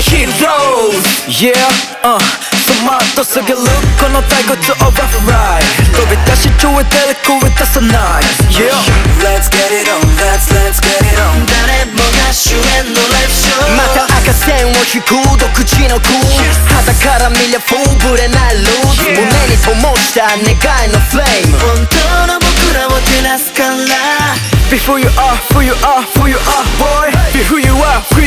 heroes Yeah, uh 손맛도 쓰게 look on 어떨 것도 override. 너를 다시 조에 데리고 있다 so nice Yeah. Let's get it on, let's let's get it on. 나를 뭐가 슈에 놀랍쇼 마다 아까 생워치 구독 지나고 하다가라 밀려 부부의 날로 무난히 더 멋있다 내가 in a flame. 본토로 부끄러워 드나스칼라. Be who you are, who you are, who you are boy. Be who you are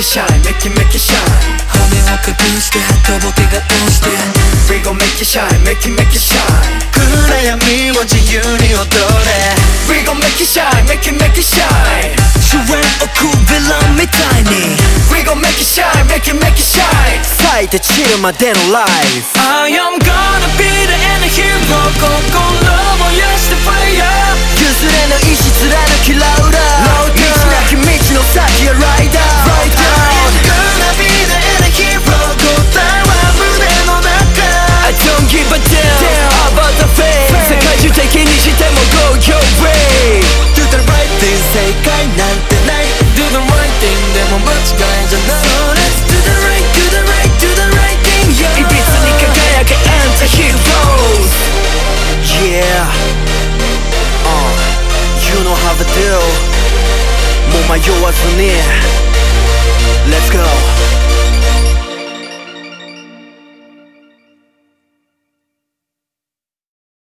it shine, make it make it shine 羽を隠してとぼけが通して We gon' make it shine, make it make it shine 暗闇を自由に踊れ We gon' make it shine, make it make it shine 主演をクビランみたいに We gon' make it shine, make it make it shine 咲いて散るまでの life I am gonna be the end hero 心燃やして fire know how to do もう迷わずに Let's go